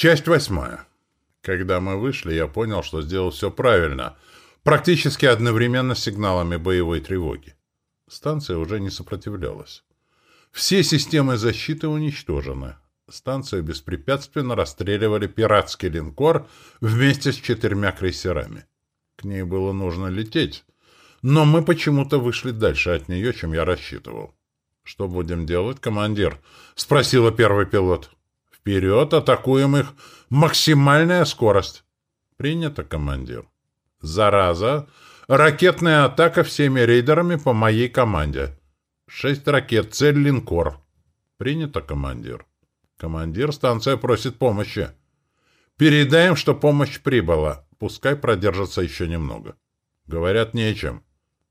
Часть восьмая. Когда мы вышли, я понял, что сделал все правильно, практически одновременно с сигналами боевой тревоги. Станция уже не сопротивлялась. Все системы защиты уничтожены. Станцию беспрепятственно расстреливали пиратский линкор вместе с четырьмя крейсерами. К ней было нужно лететь, но мы почему-то вышли дальше от нее, чем я рассчитывал. «Что будем делать, командир?» — спросила первый пилот. Вперед, атакуем их. Максимальная скорость. Принято, командир. Зараза. Ракетная атака всеми рейдерами по моей команде. Шесть ракет. Цель линкор. Принято, командир. Командир, станция просит помощи. Передаем, что помощь прибыла. Пускай продержится еще немного. Говорят, нечем.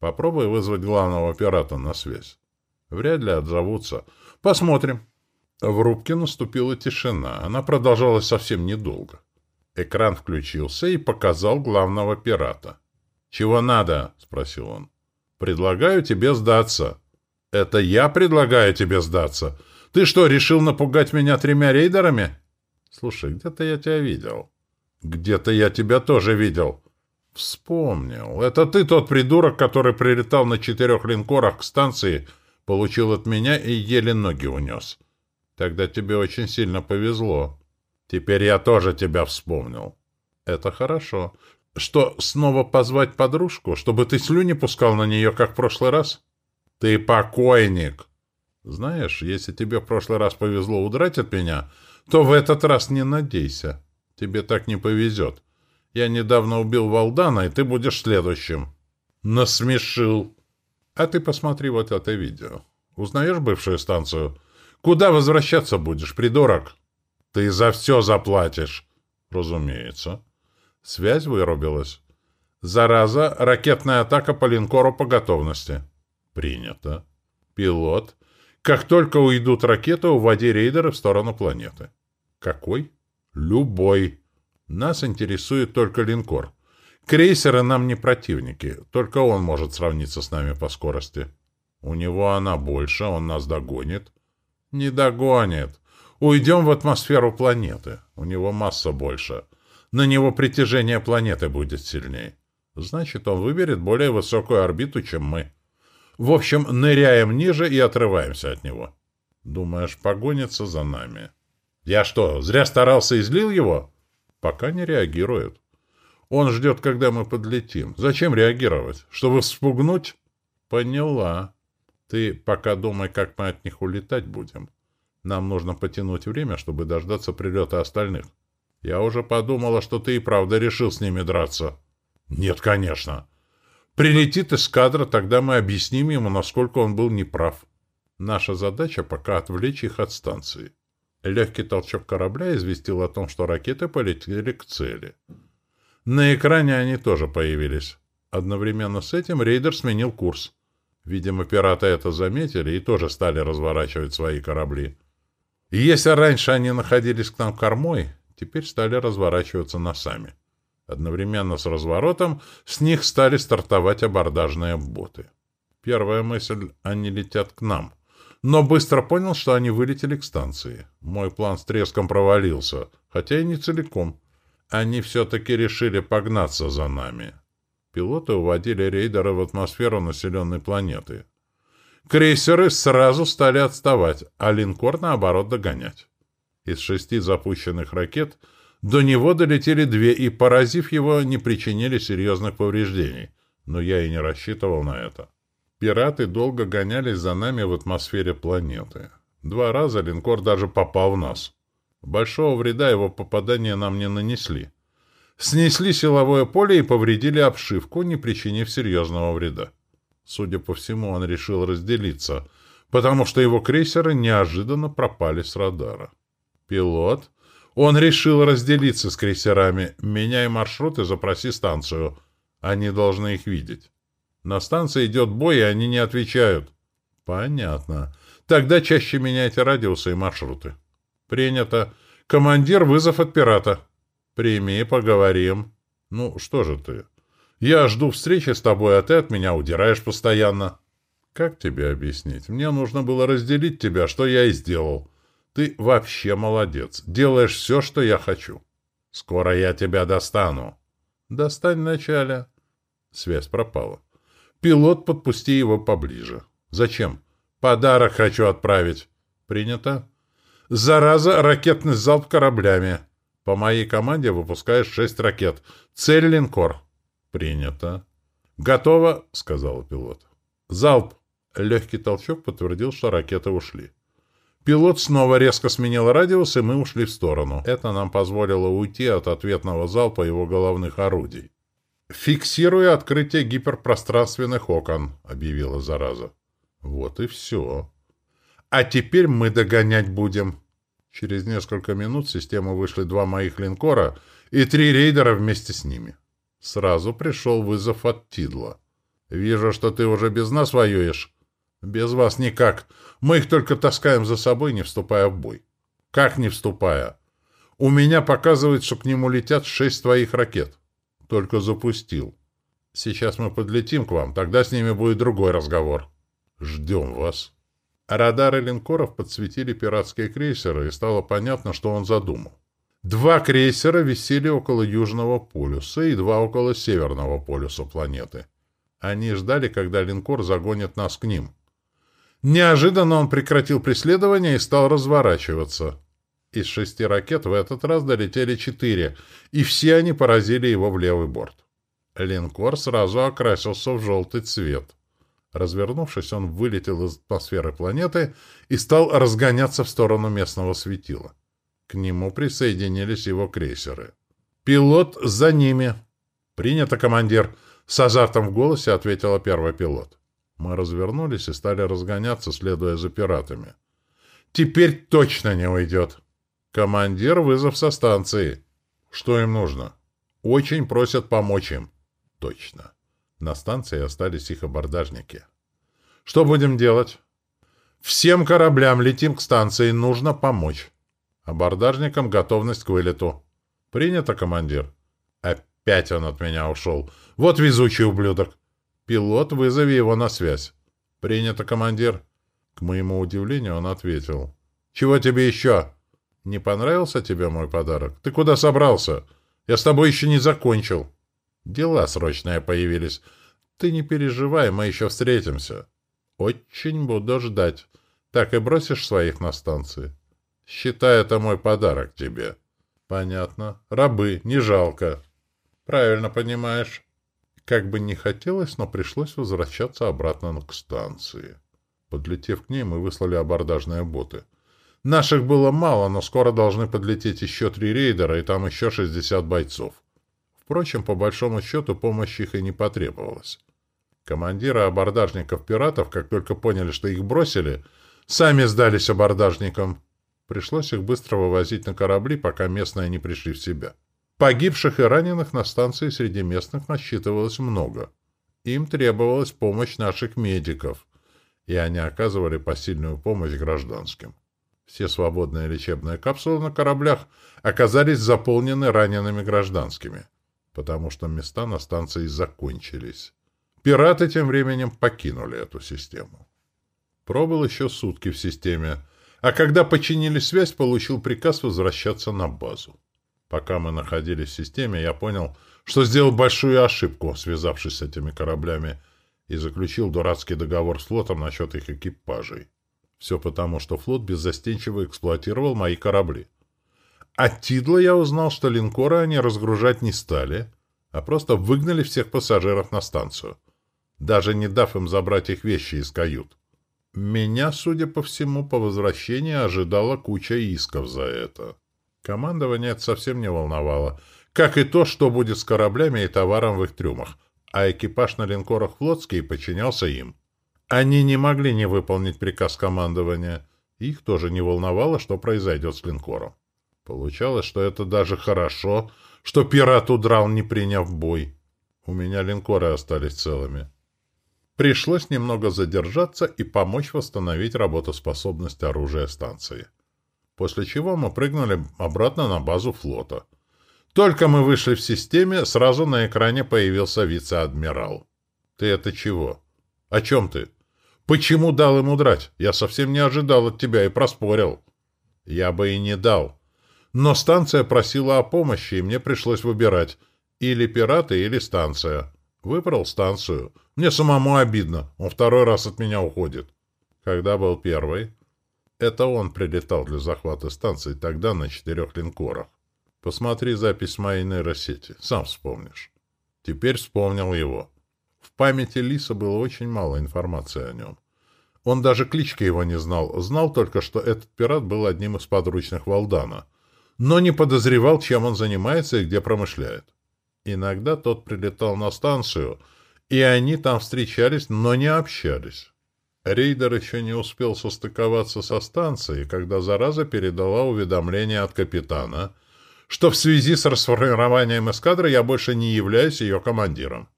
Попробуй вызвать главного пирата на связь. Вряд ли отзовутся. Посмотрим. В рубке наступила тишина. Она продолжалась совсем недолго. Экран включился и показал главного пирата. «Чего надо?» — спросил он. «Предлагаю тебе сдаться». «Это я предлагаю тебе сдаться? Ты что, решил напугать меня тремя рейдерами?» «Слушай, где-то я тебя видел». «Где-то я тебя тоже видел». «Вспомнил. Это ты тот придурок, который прилетал на четырех линкорах к станции, получил от меня и еле ноги унес». Тогда тебе очень сильно повезло. Теперь я тоже тебя вспомнил. Это хорошо. Что, снова позвать подружку, чтобы ты слюни пускал на нее, как в прошлый раз? Ты покойник. Знаешь, если тебе в прошлый раз повезло удрать от меня, то в этот раз не надейся. Тебе так не повезет. Я недавно убил Валдана, и ты будешь следующим. Насмешил. А ты посмотри вот это видео. Узнаешь бывшую станцию? Куда возвращаться будешь, придурок? Ты за все заплатишь. Разумеется. Связь вырубилась. Зараза, ракетная атака по линкору по готовности. Принято. Пилот. Как только уйдут ракеты, уводи рейдеры в сторону планеты. Какой? Любой. Нас интересует только линкор. Крейсеры нам не противники, только он может сравниться с нами по скорости. У него она больше, он нас догонит. Не догонит. Уйдем в атмосферу планеты. У него масса больше. На него притяжение планеты будет сильнее. Значит, он выберет более высокую орбиту, чем мы. В общем, ныряем ниже и отрываемся от него. Думаешь, погонится за нами? Я что, зря старался и злил его? Пока не реагирует. Он ждет, когда мы подлетим. Зачем реагировать? Чтобы вспугнуть? Поняла. Ты пока думай, как мы от них улетать будем. Нам нужно потянуть время, чтобы дождаться прилета остальных. Я уже подумала, что ты и правда решил с ними драться. Нет, конечно. Прилетит эскадра, тогда мы объясним ему, насколько он был неправ. Наша задача пока отвлечь их от станции. Легкий толчок корабля известил о том, что ракеты полетели к цели. На экране они тоже появились. Одновременно с этим рейдер сменил курс. Видимо, пираты это заметили и тоже стали разворачивать свои корабли. И если раньше они находились к нам кормой, теперь стали разворачиваться носами. Одновременно с разворотом с них стали стартовать абордажные боты. Первая мысль — они летят к нам. Но быстро понял, что они вылетели к станции. Мой план с треском провалился, хотя и не целиком. Они все-таки решили погнаться за нами. Пилоты уводили рейдеры в атмосферу населенной планеты. Крейсеры сразу стали отставать, а линкор, наоборот, догонять. Из шести запущенных ракет до него долетели две и, поразив его, не причинили серьезных повреждений. Но я и не рассчитывал на это. Пираты долго гонялись за нами в атмосфере планеты. Два раза линкор даже попал в нас. Большого вреда его попадания нам не нанесли снесли силовое поле и повредили обшивку, не причинив серьезного вреда. Судя по всему, он решил разделиться, потому что его крейсеры неожиданно пропали с радара. Пилот. Он решил разделиться с крейсерами. Меняй маршрут и запроси станцию. Они должны их видеть. На станции идет бой, и они не отвечают. Понятно. Тогда чаще меняйте радиусы и маршруты. Принято. Командир, вызов от пирата. Прими, поговорим. Ну, что же ты? Я жду встречи с тобой, а ты от меня удираешь постоянно. Как тебе объяснить? Мне нужно было разделить тебя, что я и сделал. Ты вообще молодец. Делаешь все, что я хочу. Скоро я тебя достану. Достань вначале. Связь пропала. Пилот, подпусти его поближе. Зачем? Подарок хочу отправить. Принято. Зараза, ракетный залп кораблями. По моей команде выпускаешь шесть ракет. Цель линкор. Принято. Готово, сказал пилот. Залп. Легкий толчок подтвердил, что ракеты ушли. Пилот снова резко сменил радиус, и мы ушли в сторону. Это нам позволило уйти от ответного залпа его головных орудий. «Фиксируя открытие гиперпространственных окон», — объявила зараза. «Вот и все. А теперь мы догонять будем». Через несколько минут в систему вышли два моих линкора и три рейдера вместе с ними. Сразу пришел вызов от Тидла. «Вижу, что ты уже без нас воюешь». «Без вас никак. Мы их только таскаем за собой, не вступая в бой». «Как не вступая?» «У меня показывает, что к нему летят шесть твоих ракет». «Только запустил». «Сейчас мы подлетим к вам, тогда с ними будет другой разговор». «Ждем вас». Радары линкоров подсветили пиратские крейсеры, и стало понятно, что он задумал. Два крейсера висели около Южного полюса и два около Северного полюса планеты. Они ждали, когда линкор загонит нас к ним. Неожиданно он прекратил преследование и стал разворачиваться. Из шести ракет в этот раз долетели четыре, и все они поразили его в левый борт. Линкор сразу окрасился в желтый цвет. Развернувшись, он вылетел из атмосферы планеты и стал разгоняться в сторону местного светила. К нему присоединились его крейсеры. «Пилот за ними!» «Принято, командир!» С азартом в голосе ответила первый пилот. Мы развернулись и стали разгоняться, следуя за пиратами. «Теперь точно не уйдет!» «Командир, вызов со станции!» «Что им нужно?» «Очень просят помочь им!» «Точно!» На станции остались их абордажники. «Что будем делать?» «Всем кораблям летим к станции, нужно помочь!» «Абордажникам готовность к вылету!» «Принято, командир!» «Опять он от меня ушел!» Вот везучий ублюдок. Пилот, вызови его на связь. Принято, командир. К моему удивлению, он ответил. Чего тебе еще? Не понравился тебе мой подарок? Ты куда собрался? Я с тобой еще не закончил. Дела срочные появились. Ты не переживай, мы еще встретимся. Очень буду ждать. Так и бросишь своих на станции? Считай это мой подарок тебе. Понятно. Рабы, не жалко. Правильно понимаешь. Как бы не хотелось, но пришлось возвращаться обратно к станции. Подлетев к ней, мы выслали абордажные боты. Наших было мало, но скоро должны подлететь еще три рейдера, и там еще 60 бойцов. Впрочем, по большому счету, помощи их и не потребовалось. Командиры абордажников-пиратов, как только поняли, что их бросили, сами сдались абордажникам. Пришлось их быстро вывозить на корабли, пока местные не пришли в себя. Погибших и раненых на станции среди местных насчитывалось много. Им требовалась помощь наших медиков, и они оказывали посильную помощь гражданским. Все свободные лечебные капсулы на кораблях оказались заполнены ранеными гражданскими, потому что места на станции закончились. Пираты тем временем покинули эту систему. Пробыл еще сутки в системе, а когда починили связь, получил приказ возвращаться на базу. Пока мы находились в системе, я понял, что сделал большую ошибку, связавшись с этими кораблями, и заключил дурацкий договор с флотом насчет их экипажей. Все потому, что флот беззастенчиво эксплуатировал мои корабли. От Тидла я узнал, что линкоры они разгружать не стали, а просто выгнали всех пассажиров на станцию, даже не дав им забрать их вещи из кают. Меня, судя по всему, по возвращении ожидала куча исков за это. Командование это совсем не волновало, как и то, что будет с кораблями и товаром в их трюмах, а экипаж на линкорах флотский подчинялся им. Они не могли не выполнить приказ командования. Их тоже не волновало, что произойдет с линкором. Получалось, что это даже хорошо, что пират удрал, не приняв бой. У меня линкоры остались целыми. Пришлось немного задержаться и помочь восстановить работоспособность оружия станции после чего мы прыгнули обратно на базу флота. Только мы вышли в системе, сразу на экране появился вице-адмирал. «Ты это чего? О чем ты? Почему дал ему драть? Я совсем не ожидал от тебя и проспорил». Я бы и не дал. Но станция просила о помощи, и мне пришлось выбирать. Или пираты, или станция. Выбрал станцию. Мне самому обидно. Он второй раз от меня уходит. Когда был первый? Это он прилетал для захвата станции тогда на четырех линкорах. Посмотри запись моей нейросети. Сам вспомнишь. Теперь вспомнил его. В памяти Лиса было очень мало информации о нем. Он даже клички его не знал. Знал только, что этот пират был одним из подручных Валдана — но не подозревал, чем он занимается и где промышляет. Иногда тот прилетал на станцию, и они там встречались, но не общались. Рейдер еще не успел состыковаться со станцией, когда зараза передала уведомление от капитана, что в связи с расформированием эскадры я больше не являюсь ее командиром.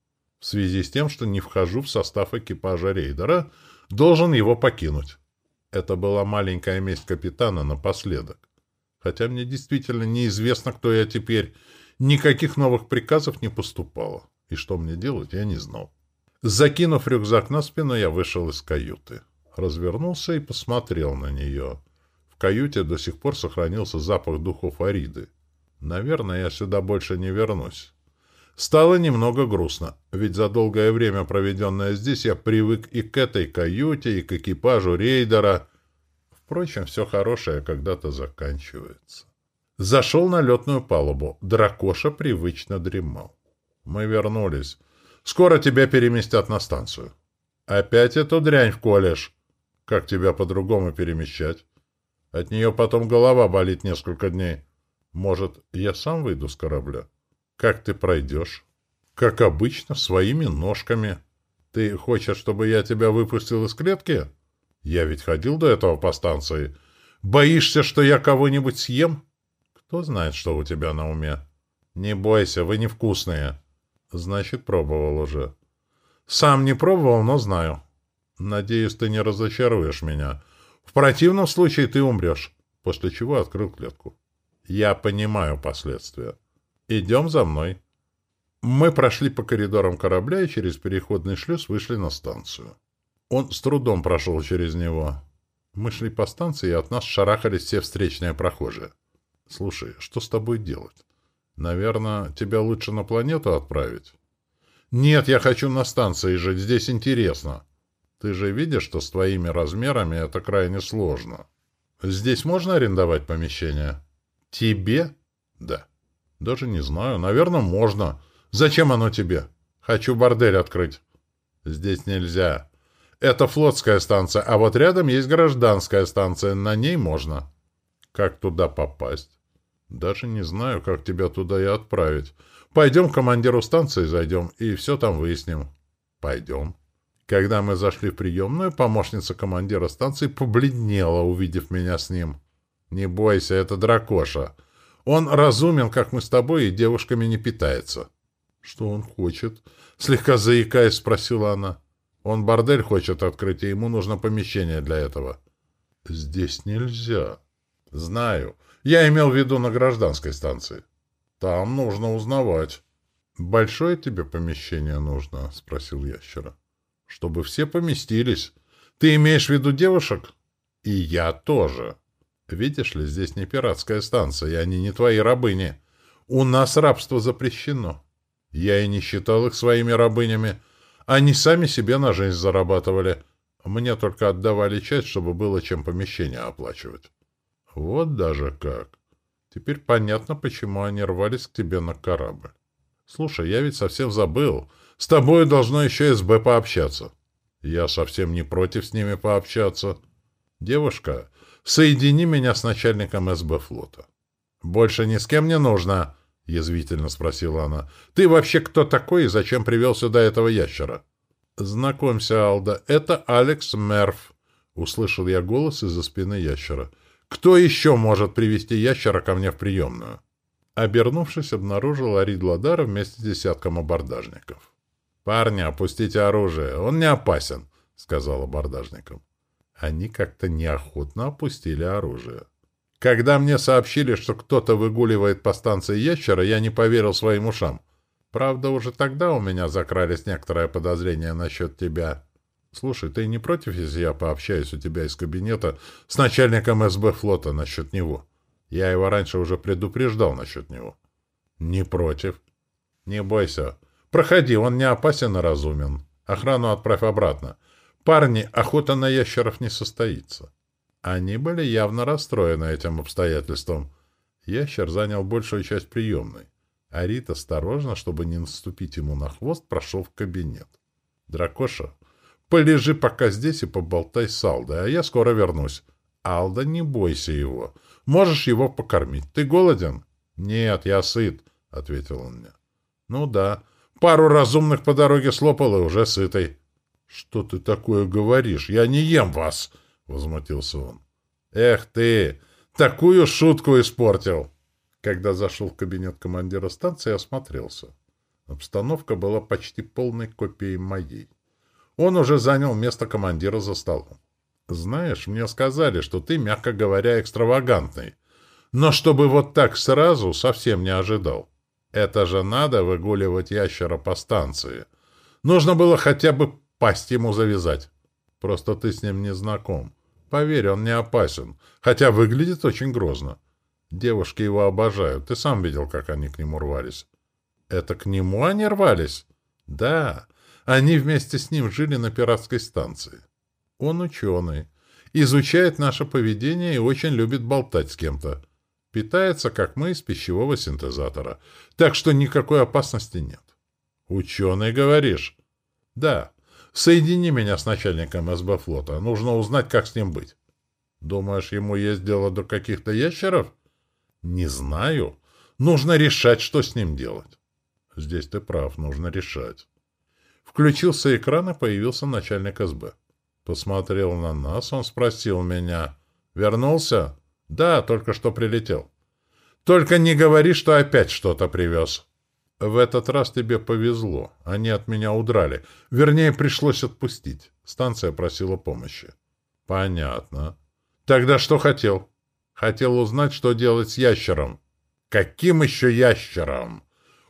В связи с тем, что не вхожу в состав экипажа рейдера, должен его покинуть. Это была маленькая месть капитана напоследок. Хотя мне действительно неизвестно, кто я теперь. Никаких новых приказов не поступало. И что мне делать, я не знал. Закинув рюкзак на спину, я вышел из каюты. Развернулся и посмотрел на нее. В каюте до сих пор сохранился запах духов Ариды. Наверное, я сюда больше не вернусь. Стало немного грустно, ведь за долгое время, проведенное здесь, я привык и к этой каюте, и к экипажу рейдера — Впрочем, все хорошее когда-то заканчивается. Зашел на летную палубу. Дракоша привычно дремал. Мы вернулись. Скоро тебя переместят на станцию. Опять эту дрянь вколешь. Как тебя по-другому перемещать? От нее потом голова болит несколько дней. Может, я сам выйду с корабля? Как ты пройдешь? Как обычно, своими ножками. Ты хочешь, чтобы я тебя выпустил из клетки? Я ведь ходил до этого по станции. Боишься, что я кого-нибудь съем? Кто знает, что у тебя на уме? Не бойся, вы невкусные. Значит, пробовал уже. Сам не пробовал, но знаю. Надеюсь, ты не разочаруешь меня. В противном случае ты умрешь. После чего открыл клетку. Я понимаю последствия. Идем за мной. Мы прошли по коридорам корабля и через переходный шлюз вышли на станцию. Он с трудом прошел через него. Мы шли по станции, и от нас шарахались все встречные прохожие. «Слушай, что с тобой делать? Наверное, тебя лучше на планету отправить?» «Нет, я хочу на станции жить, здесь интересно. Ты же видишь, что с твоими размерами это крайне сложно. Здесь можно арендовать помещение?» «Тебе?» «Да». «Даже не знаю. Наверное, можно. Зачем оно тебе?» «Хочу бордель открыть». «Здесь нельзя. Это флотская станция, а вот рядом есть гражданская станция, на ней можно. Как туда попасть? Даже не знаю, как тебя туда и отправить. Пойдем к командиру станции зайдем и все там выясним. Пойдем. Когда мы зашли в приемную, помощница командира станции побледнела, увидев меня с ним. Не бойся, это дракоша. Он разумен, как мы с тобой, и девушками не питается. Что он хочет? Слегка заикаясь, спросила она. Он бордель хочет открыть, и ему нужно помещение для этого. Здесь нельзя. Знаю. Я имел в виду на гражданской станции. Там нужно узнавать. Большое тебе помещение нужно? Спросил ящера. Чтобы все поместились. Ты имеешь в виду девушек? И я тоже. Видишь ли, здесь не пиратская станция, и они не твои рабыни. У нас рабство запрещено. Я и не считал их своими рабынями, они сами себе на жизнь зарабатывали. Мне только отдавали часть, чтобы было чем помещение оплачивать. Вот даже как. Теперь понятно, почему они рвались к тебе на корабль. Слушай, я ведь совсем забыл. С тобой должно еще СБ пообщаться. Я совсем не против с ними пообщаться. Девушка, соедини меня с начальником СБ флота. Больше ни с кем не нужно. — язвительно спросила она. — Ты вообще кто такой и зачем привел сюда этого ящера? — Знакомься, Алда, это Алекс Мерф, — услышал я голос из-за спины ящера. — Кто еще может привести ящера ко мне в приемную? Обернувшись, обнаружил Арид Ладара вместе с десятком абордажников. — Парни, опустите оружие, он не опасен, — сказал абордажникам. Они как-то неохотно опустили оружие. — когда мне сообщили, что кто-то выгуливает по станции ящера, я не поверил своим ушам. Правда, уже тогда у меня закрались некоторые подозрения насчет тебя. Слушай, ты не против, если я пообщаюсь у тебя из кабинета с начальником СБ флота насчет него? Я его раньше уже предупреждал насчет него. Не против. Не бойся. Проходи, он не опасен и разумен. Охрану отправь обратно. Парни, охота на ящеров не состоится. Они были явно расстроены этим обстоятельством. Ящер занял большую часть приемной. Арит осторожно, чтобы не наступить ему на хвост, прошел в кабинет. «Дракоша, полежи пока здесь и поболтай с Алдой, а я скоро вернусь. Алда, не бойся его. Можешь его покормить. Ты голоден?» «Нет, я сыт», — ответил он мне. «Ну да. Пару разумных по дороге слопал и уже сытый». «Что ты такое говоришь? Я не ем вас!» — возмутился он. «Эх ты! Такую шутку испортил!» Когда зашел в кабинет командира станции, осмотрелся. Обстановка была почти полной копией моей. Он уже занял место командира за столом. «Знаешь, мне сказали, что ты, мягко говоря, экстравагантный. Но чтобы вот так сразу, совсем не ожидал. Это же надо выгуливать ящера по станции. Нужно было хотя бы пасть ему завязать. Просто ты с ним не знаком. Поверь, он не опасен, хотя выглядит очень грозно. Девушки его обожают. Ты сам видел, как они к нему рвались. Это к нему они рвались? Да. Они вместе с ним жили на пиратской станции. Он ученый. Изучает наше поведение и очень любит болтать с кем-то. Питается, как мы, из пищевого синтезатора. Так что никакой опасности нет. Ученый, говоришь? Да. Соедини меня с начальником СБ флота. Нужно узнать, как с ним быть. Думаешь, ему есть дело до каких-то ящеров? Не знаю. Нужно решать, что с ним делать. Здесь ты прав, нужно решать. Включился экран и появился начальник СБ. Посмотрел на нас, он спросил меня. «Вернулся?» «Да, только что прилетел». «Только не говори, что опять что-то привез». «В этот раз тебе повезло. Они от меня удрали. Вернее, пришлось отпустить. Станция просила помощи». «Понятно. Тогда что хотел?» Хотел узнать, что делать с ящером. Каким еще ящером?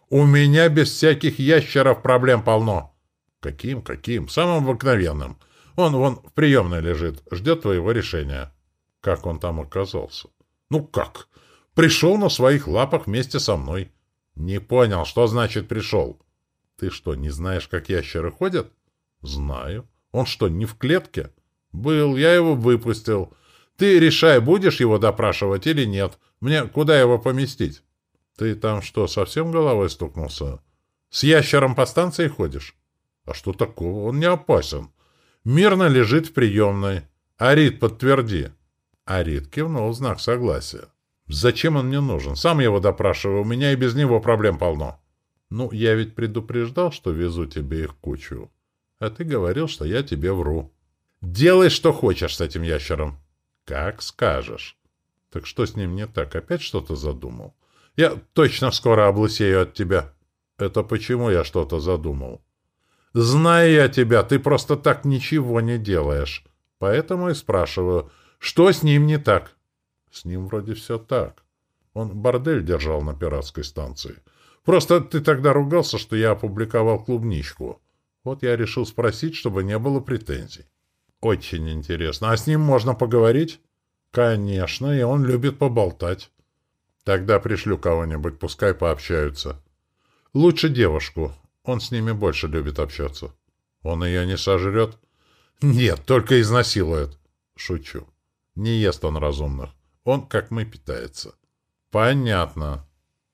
У меня без всяких ящеров проблем полно. Каким, каким? Самым обыкновенным. Он вон в приемной лежит, ждет твоего решения. Как он там оказался? Ну как? Пришел на своих лапах вместе со мной. Не понял, что значит пришел. Ты что, не знаешь, как ящеры ходят? Знаю. Он что, не в клетке? Был, я его выпустил. Ты решай, будешь его допрашивать или нет. Мне куда его поместить? Ты там что, совсем головой стукнулся? С ящером по станции ходишь? А что такого? Он не опасен. Мирно лежит в приемной. Арит, подтверди. Арит кивнул знак согласия. Зачем он мне нужен? Сам его допрашиваю, у меня и без него проблем полно. Ну, я ведь предупреждал, что везу тебе их кучу. А ты говорил, что я тебе вру. Делай, что хочешь с этим ящером. Как скажешь. Так что с ним не так? Опять что-то задумал? Я точно скоро облысею от тебя. Это почему я что-то задумал? Знаю я тебя, ты просто так ничего не делаешь. Поэтому и спрашиваю, что с ним не так? С ним вроде все так. Он бордель держал на пиратской станции. Просто ты тогда ругался, что я опубликовал клубничку. Вот я решил спросить, чтобы не было претензий. Очень интересно. А с ним можно поговорить? Конечно, и он любит поболтать. Тогда пришлю кого-нибудь, пускай пообщаются. Лучше девушку. Он с ними больше любит общаться. Он ее не сожрет? Нет, только изнасилует. Шучу. Не ест он разумных. Он, как мы, питается. Понятно.